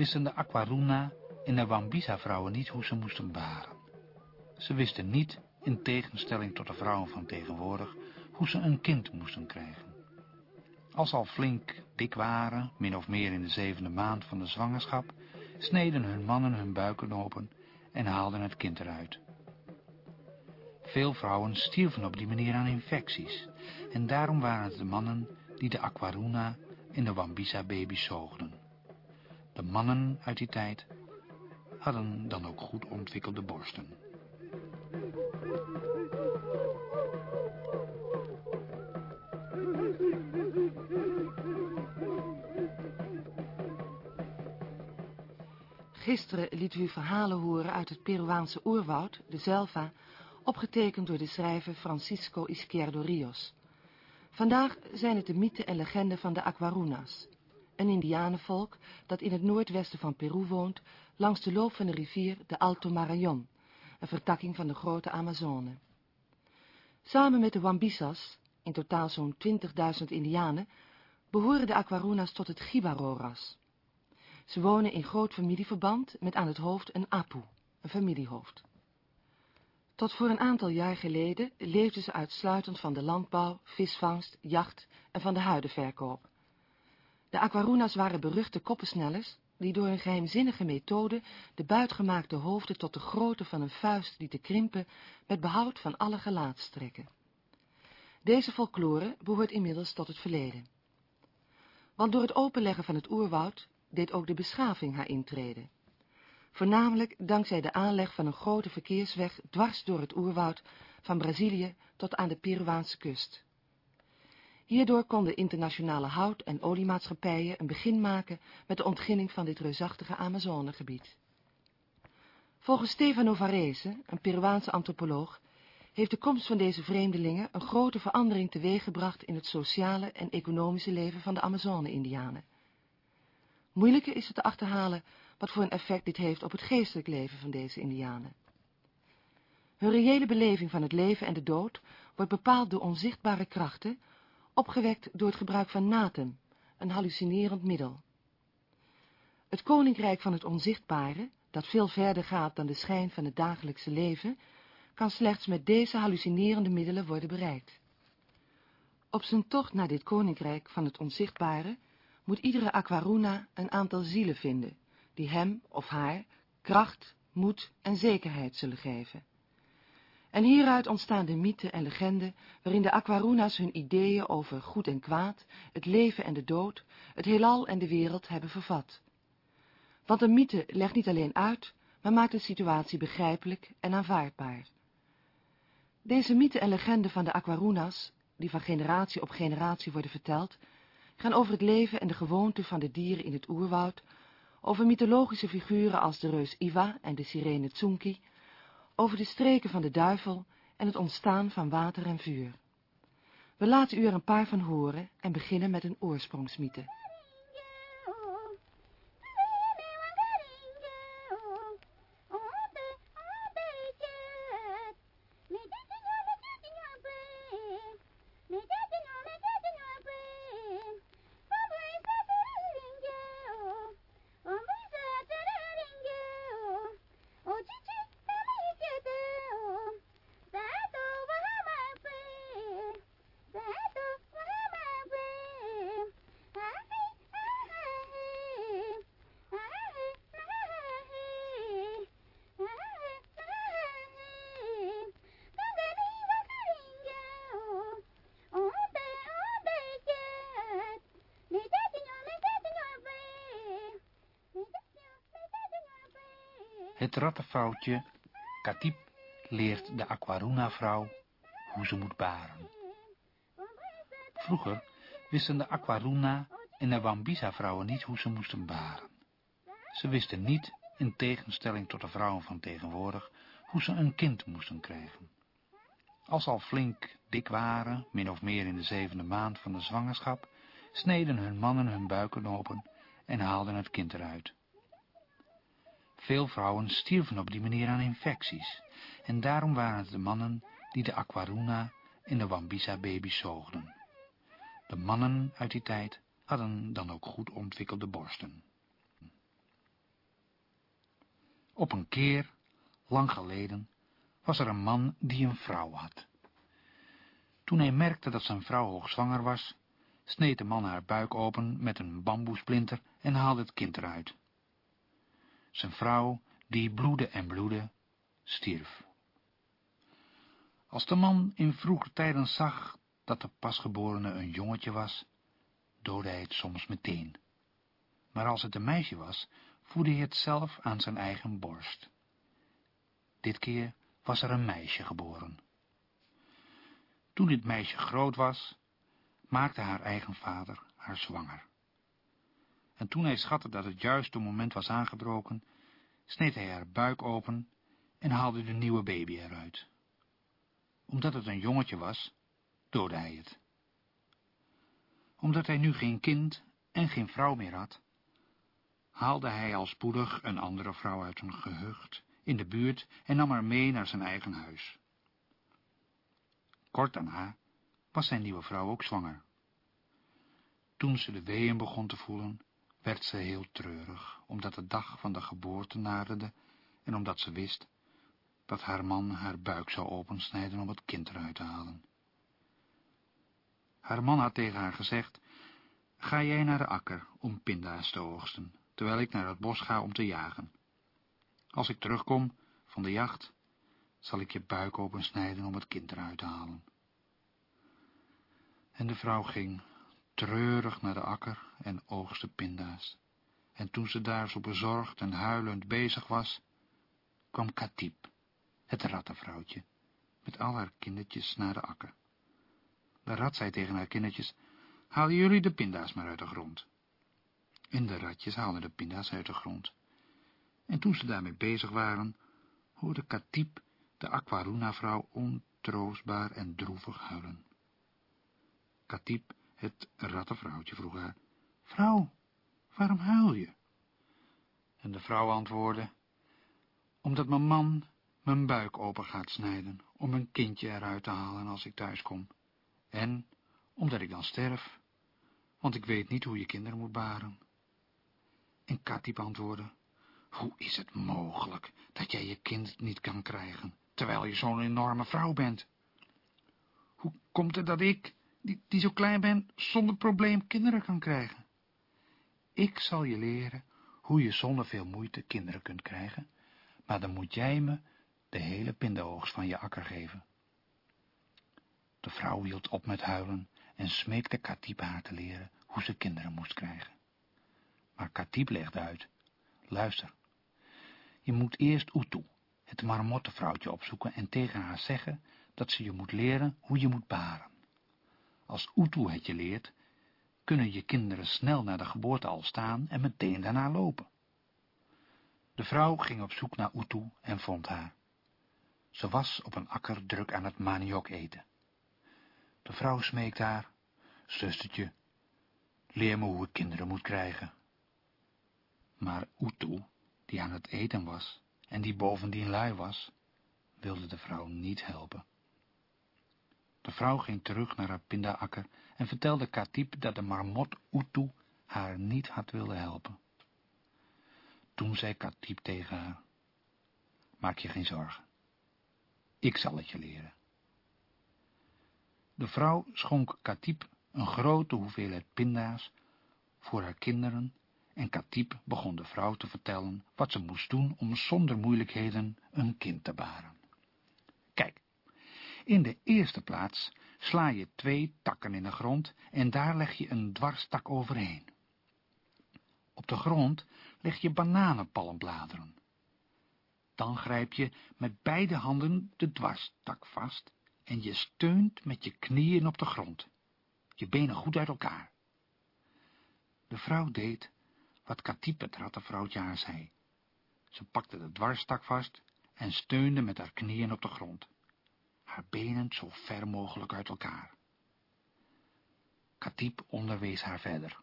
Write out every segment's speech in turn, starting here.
Wisten de Aquaruna en de Wambisa-vrouwen niet hoe ze moesten baren. Ze wisten niet, in tegenstelling tot de vrouwen van tegenwoordig, hoe ze een kind moesten krijgen. Als al flink dik waren, min of meer in de zevende maand van de zwangerschap, sneden hun mannen hun buiken open en haalden het kind eruit. Veel vrouwen stierven op die manier aan infecties, en daarom waren het de mannen die de Aquaruna en de Wambisa-baby's zoogden. De mannen uit die tijd hadden dan ook goed ontwikkelde borsten. Gisteren liet u verhalen horen uit het Peruaanse oerwoud, de Zelva, opgetekend door de schrijver Francisco Izquierdo Rios. Vandaag zijn het de mythen en legenden van de Aquarunas, een indianenvolk dat in het noordwesten van Peru woont, langs de loop van de rivier de Alto Marañón, een vertakking van de grote Amazone. Samen met de Wambisas, in totaal zo'n 20.000 indianen, behoren de Aquarunas tot het Gibaro-ras. Ze wonen in groot familieverband met aan het hoofd een Apu, een familiehoofd. Tot voor een aantal jaar geleden leefden ze uitsluitend van de landbouw, visvangst, jacht en van de huidenverkoop. De Aquarunas waren beruchte koppensnellers, die door een geheimzinnige methode de buitgemaakte hoofden tot de grootte van een vuist lieten krimpen met behoud van alle gelaatstrekken. Deze folklore behoort inmiddels tot het verleden. Want door het openleggen van het oerwoud deed ook de beschaving haar intrede. Voornamelijk dankzij de aanleg van een grote verkeersweg dwars door het oerwoud van Brazilië tot aan de Peruaanse kust. Hierdoor konden internationale hout- en oliemaatschappijen een begin maken met de ontginning van dit reusachtige Amazonegebied. Volgens Stefano Varese, een Peruaanse antropoloog, heeft de komst van deze vreemdelingen een grote verandering teweeggebracht in het sociale en economische leven van de Amazone-Indianen. Moeilijker is het te achterhalen wat voor een effect dit heeft op het geestelijk leven van deze Indianen. Hun reële beleving van het leven en de dood wordt bepaald door onzichtbare krachten, opgewekt door het gebruik van natem, een hallucinerend middel. Het koninkrijk van het onzichtbare, dat veel verder gaat dan de schijn van het dagelijkse leven, kan slechts met deze hallucinerende middelen worden bereikt. Op zijn tocht naar dit koninkrijk van het onzichtbare moet iedere Aquaruna een aantal zielen vinden, die hem of haar kracht, moed en zekerheid zullen geven. En hieruit ontstaan de mythen en legenden, waarin de Aquarunas hun ideeën over goed en kwaad, het leven en de dood, het heelal en de wereld hebben vervat. Want een mythe legt niet alleen uit, maar maakt de situatie begrijpelijk en aanvaardbaar. Deze mythen en legenden van de Aquarunas, die van generatie op generatie worden verteld, gaan over het leven en de gewoonten van de dieren in het oerwoud, over mythologische figuren als de reus Iwa en de sirene Tsunki, over de streken van de duivel en het ontstaan van water en vuur. We laten u er een paar van horen en beginnen met een oorsprongsmythe. Het rattenvrouwtje Katip leert de Aquaruna-vrouw hoe ze moet baren. Vroeger wisten de Aquaruna en de Wambisa-vrouwen niet hoe ze moesten baren. Ze wisten niet, in tegenstelling tot de vrouwen van tegenwoordig, hoe ze een kind moesten krijgen. Als al flink dik waren, min of meer in de zevende maand van de zwangerschap, sneden hun mannen hun buiken open en haalden het kind eruit. Veel vrouwen stierven op die manier aan infecties, en daarom waren het de mannen die de Aquaruna en de Wambisa-baby's zoogden. De mannen uit die tijd hadden dan ook goed ontwikkelde borsten. Op een keer, lang geleden, was er een man die een vrouw had. Toen hij merkte dat zijn vrouw hoogzwanger was, sneed de man haar buik open met een bamboesplinter en haalde het kind eruit. Zijn vrouw, die bloedde en bloedde, stierf. Als de man in vroeger tijden zag dat de pasgeborene een jongetje was, doodde hij het soms meteen. Maar als het een meisje was, voerde hij het zelf aan zijn eigen borst. Dit keer was er een meisje geboren. Toen dit meisje groot was, maakte haar eigen vader haar zwanger. En toen hij schatte dat het juiste moment was aangebroken, sneed hij haar buik open en haalde de nieuwe baby eruit. Omdat het een jongetje was, doodde hij het. Omdat hij nu geen kind en geen vrouw meer had, haalde hij al spoedig een andere vrouw uit een gehucht in de buurt en nam haar mee naar zijn eigen huis. Kort daarna was zijn nieuwe vrouw ook zwanger. Toen ze de weeën begon te voelen, werd ze heel treurig, omdat de dag van de geboorte naderde en omdat ze wist dat haar man haar buik zou opensnijden om het kind eruit te halen. Haar man had tegen haar gezegd, ga jij naar de akker om pinda's te oogsten, terwijl ik naar het bos ga om te jagen. Als ik terugkom van de jacht, zal ik je buik opensnijden om het kind eruit te halen. En de vrouw ging, treurig naar de akker en oogste pinda's. En toen ze daar zo bezorgd en huilend bezig was, kwam Katip, het rattenvrouwtje, met al haar kindertjes naar de akker. De rat zei tegen haar kindertjes, haal jullie de pinda's maar uit de grond. En de ratjes haalden de pinda's uit de grond. En toen ze daarmee bezig waren, hoorde Katip, de Aquaruna-vrouw, ontroostbaar en droevig huilen. Katip het rattenvrouwtje vroeg haar, Vrouw, waarom huil je? En de vrouw antwoordde, Omdat mijn man mijn buik open gaat snijden, om een kindje eruit te halen als ik thuis kom. En omdat ik dan sterf, want ik weet niet hoe je kinderen moet baren. En Katip antwoordde, Hoe is het mogelijk dat jij je kind niet kan krijgen, terwijl je zo'n enorme vrouw bent? Hoe komt het dat ik, die, zo klein ben, zonder probleem kinderen kan krijgen. Ik zal je leren hoe je zonder veel moeite kinderen kunt krijgen, maar dan moet jij me de hele pindaoogst van je akker geven. De vrouw hield op met huilen en smeekte Katip haar te leren hoe ze kinderen moest krijgen. Maar Katip legde uit, luister, je moet eerst Oetu, het marmottenvrouwtje, opzoeken en tegen haar zeggen dat ze je moet leren hoe je moet baren. Als Oetu het je leert, kunnen je kinderen snel naar de geboorte al staan en meteen daarna lopen. De vrouw ging op zoek naar Oetu en vond haar. Ze was op een akker druk aan het maniok eten. De vrouw smeekt haar, zustertje, leer me hoe ik kinderen moet krijgen. Maar Oetu, die aan het eten was en die bovendien lui was, wilde de vrouw niet helpen. De vrouw ging terug naar haar pindaakker en vertelde Katip dat de marmot Oetu haar niet had willen helpen. Toen zei Katip tegen haar, maak je geen zorgen. Ik zal het je leren. De vrouw schonk Katip een grote hoeveelheid pinda's voor haar kinderen en Katip begon de vrouw te vertellen wat ze moest doen om zonder moeilijkheden een kind te baren. Kijk, in de eerste plaats sla je twee takken in de grond en daar leg je een dwarstak overheen. Op de grond leg je bananenpalmbladeren. Dan grijp je met beide handen de dwarstak vast en je steunt met je knieën op de grond, je benen goed uit elkaar. De vrouw deed wat Katip het rattenvrouwtje haar zei. Ze pakte de dwarstak vast en steunde met haar knieën op de grond haar benen zo ver mogelijk uit elkaar. Katip onderwees haar verder.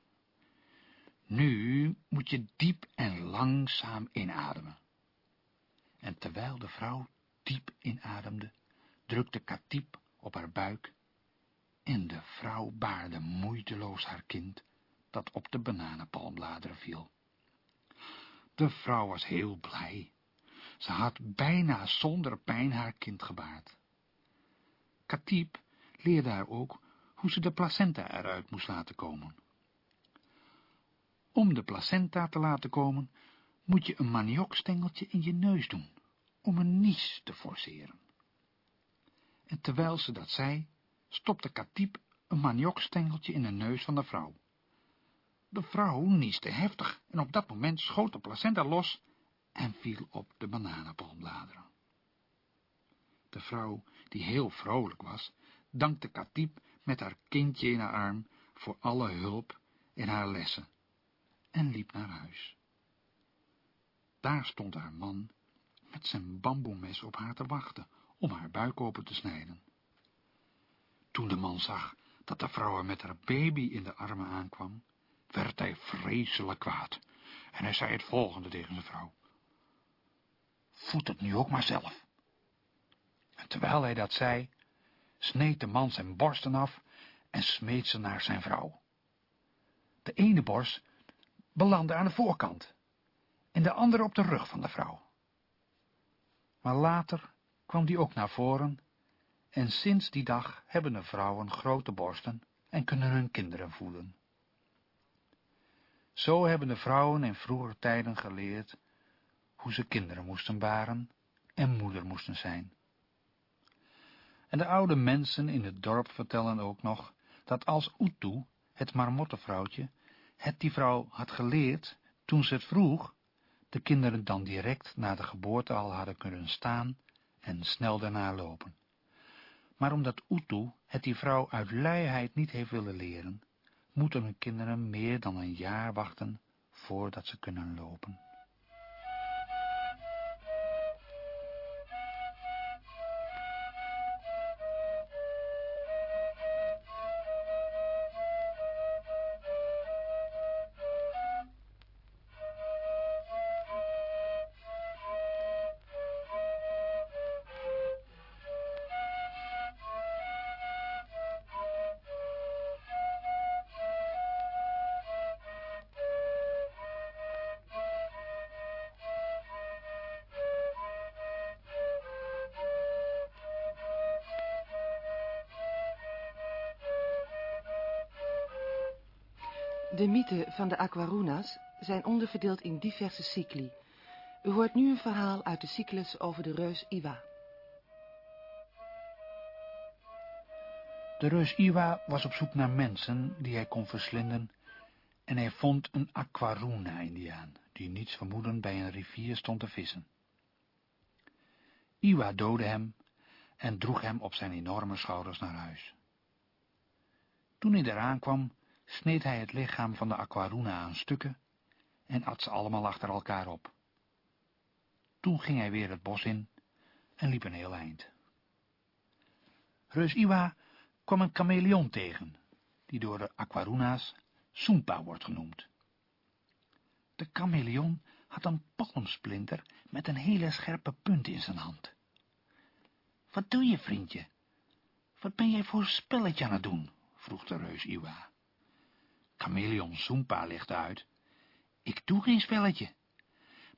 Nu moet je diep en langzaam inademen. En terwijl de vrouw diep inademde, drukte Katip op haar buik en de vrouw baarde moeiteloos haar kind, dat op de bananenpalmbladeren viel. De vrouw was heel blij Ze had bijna zonder pijn haar kind gebaard. Katiep leerde haar ook hoe ze de placenta eruit moest laten komen. Om de placenta te laten komen, moet je een maniokstengeltje in je neus doen, om een nies te forceren. En terwijl ze dat zei, stopte Katiep een maniokstengeltje in de neus van de vrouw. De vrouw nieste heftig en op dat moment schoot de placenta los en viel op de bananenpalmbladeren. De vrouw, die heel vrolijk was, dankte Katiep met haar kindje in haar arm voor alle hulp in haar lessen en liep naar huis. Daar stond haar man met zijn bamboemes op haar te wachten om haar buik open te snijden. Toen de man zag dat de vrouw met haar baby in de armen aankwam, werd hij vreselijk kwaad en hij zei het volgende tegen zijn vrouw. Voed het nu ook maar zelf. En terwijl hij dat zei, sneed de man zijn borsten af en smeet ze naar zijn vrouw. De ene borst belandde aan de voorkant en de andere op de rug van de vrouw. Maar later kwam die ook naar voren en sinds die dag hebben de vrouwen grote borsten en kunnen hun kinderen voeden. Zo hebben de vrouwen in vroeger tijden geleerd hoe ze kinderen moesten baren en moeder moesten zijn. En de oude mensen in het dorp vertellen ook nog, dat als Oetu, het marmottenvrouwtje, het die vrouw had geleerd, toen ze het vroeg, de kinderen dan direct na de geboorte al hadden kunnen staan en snel daarna lopen. Maar omdat Oetu het die vrouw uit luiheid niet heeft willen leren, moeten hun kinderen meer dan een jaar wachten voordat ze kunnen lopen. De mythen van de Aquarunas zijn onderverdeeld in diverse cycli. U hoort nu een verhaal uit de cyclus over de reus Iwa. De reus Iwa was op zoek naar mensen die hij kon verslinden en hij vond een Aquaruna-indiaan, die niets vermoedend bij een rivier stond te vissen. Iwa doodde hem en droeg hem op zijn enorme schouders naar huis. Toen hij eraan kwam, sneed hij het lichaam van de Aquaruna aan stukken en at ze allemaal achter elkaar op. Toen ging hij weer het bos in en liep een heel eind. Reus Iwa kwam een chameleon tegen, die door de Aquaruna's Soempa wordt genoemd. De chameleon had een palmsplinter met een hele scherpe punt in zijn hand. Wat doe je, vriendje? Wat ben jij voor spelletje aan het doen? vroeg de reus Iwa. Chameleon Soempa legde uit. Ik doe geen spelletje.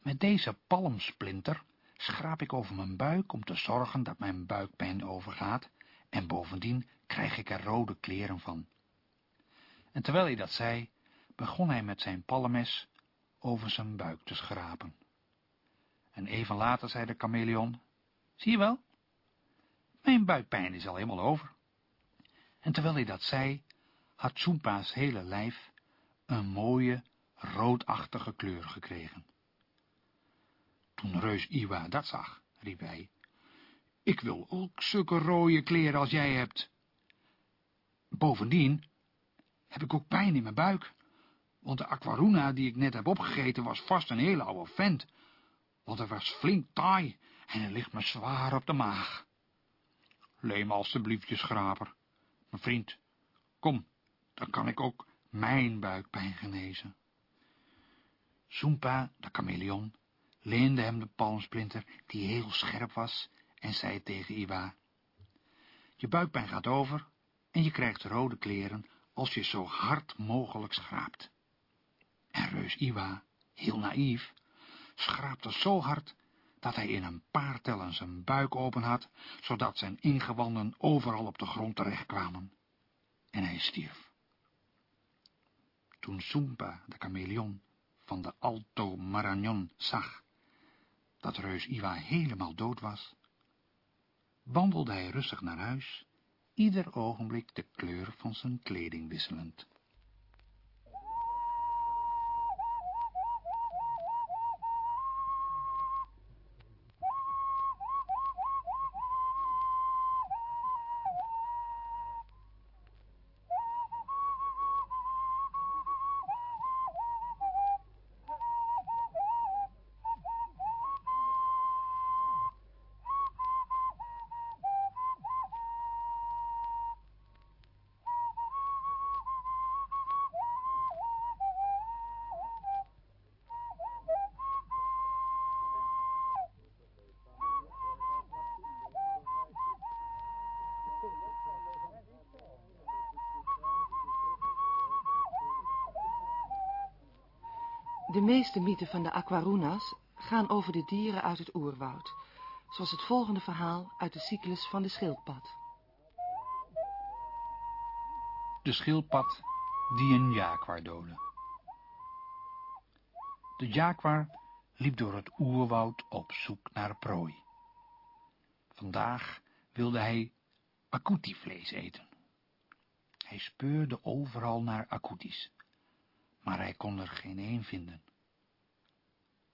Met deze palmsplinter schraap ik over mijn buik om te zorgen dat mijn buikpijn overgaat en bovendien krijg ik er rode kleren van. En terwijl hij dat zei, begon hij met zijn palmes over zijn buik te schrapen. En even later zei de chameleon, zie je wel, mijn buikpijn is al helemaal over. En terwijl hij dat zei, had Soempa's hele lijf een mooie, roodachtige kleur gekregen. Toen reus Iwa dat zag, riep hij, ik wil ook zulke rode kleren als jij hebt. Bovendien heb ik ook pijn in mijn buik, want de aquaruna die ik net heb opgegeten was vast een hele oude vent, want hij was flink taai en hij ligt me zwaar op de maag. Leem alstublieft je schraper, mijn vriend, kom, dan kan ik ook mijn buikpijn genezen. Soempa, de chameleon, leende hem de palmsplinter, die heel scherp was, en zei tegen Iwa, je buikpijn gaat over en je krijgt rode kleren als je zo hard mogelijk schraapt. En reus Iwa, heel naïef, schraapte zo hard dat hij in een paar tellen zijn buik open had, zodat zijn ingewanden overal op de grond terechtkwamen. En hij stierf. Toen de chameleon, van de Alto Marañón zag dat reus Iwa helemaal dood was, wandelde hij rustig naar huis, ieder ogenblik de kleur van zijn kleding wisselend. De meeste mythen van de Aquarunas gaan over de dieren uit het oerwoud, zoals het volgende verhaal uit de cyclus van de schildpad. De schildpad die een jaguar doodde. De jaguar liep door het oerwoud op zoek naar prooi. Vandaag wilde hij akutivlees eten. Hij speurde overal naar akutis maar hij kon er geen een vinden.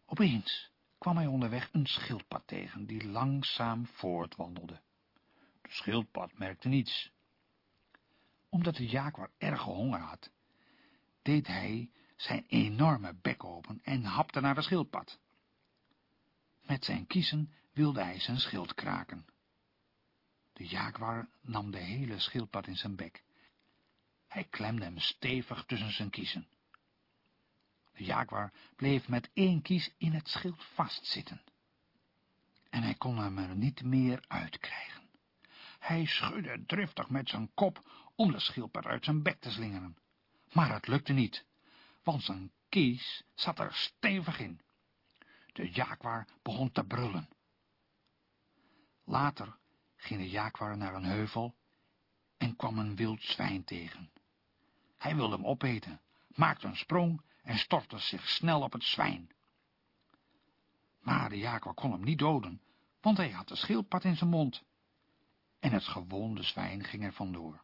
Opeens kwam hij onderweg een schildpad tegen, die langzaam voortwandelde. De schildpad merkte niets. Omdat de jaguar erge honger had, deed hij zijn enorme bek open en hapte naar de schildpad. Met zijn kiezen wilde hij zijn schild kraken. De jaguar nam de hele schildpad in zijn bek. Hij klemde hem stevig tussen zijn kiezen. De jaguar bleef met één kies in het schild vastzitten. En hij kon hem er niet meer uitkrijgen. Hij schudde driftig met zijn kop om de schildpad uit zijn bek te slingeren. Maar het lukte niet, want zijn kies zat er stevig in. De jaguar begon te brullen. Later ging de jaguar naar een heuvel en kwam een wild zwijn tegen. Hij wilde hem opeten, maakte een sprong en stortte zich snel op het zwijn. Maar de jaguar kon hem niet doden, want hij had de schildpad in zijn mond. En het gewonde zwijn ging er vandoor.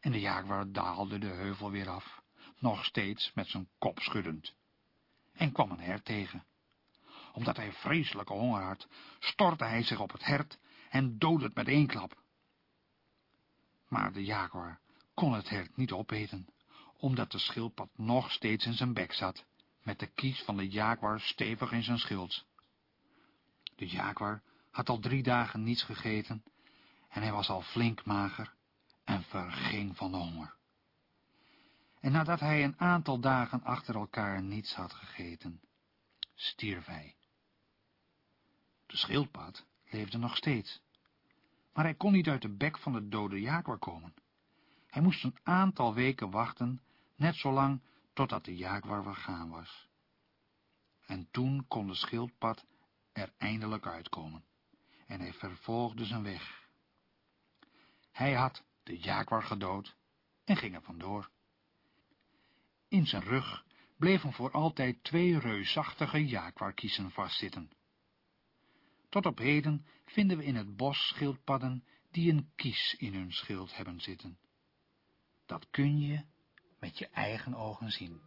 En de jaguar daalde de heuvel weer af, nog steeds met zijn kop schuddend, en kwam een hert tegen. Omdat hij vreselijke honger had, stortte hij zich op het hert en doodde het met één klap. Maar de jaguar kon het hert niet opeten omdat de schildpad nog steeds in zijn bek zat, met de kies van de jaguar stevig in zijn schild. De jaguar had al drie dagen niets gegeten en hij was al flink mager en verging van de honger. En nadat hij een aantal dagen achter elkaar niets had gegeten, stierf hij. De schildpad leefde nog steeds, maar hij kon niet uit de bek van de dode jaguar komen. Hij moest een aantal weken wachten net zolang totdat de jaguar vergaan was. En toen kon de schildpad er eindelijk uitkomen, en hij vervolgde zijn weg. Hij had de jaguar gedood en ging er vandoor. In zijn rug bleven voor altijd twee reusachtige jaguarkiezen vastzitten. Tot op heden vinden we in het bos schildpadden die een kies in hun schild hebben zitten. Dat kun je met je eigen ogen zien.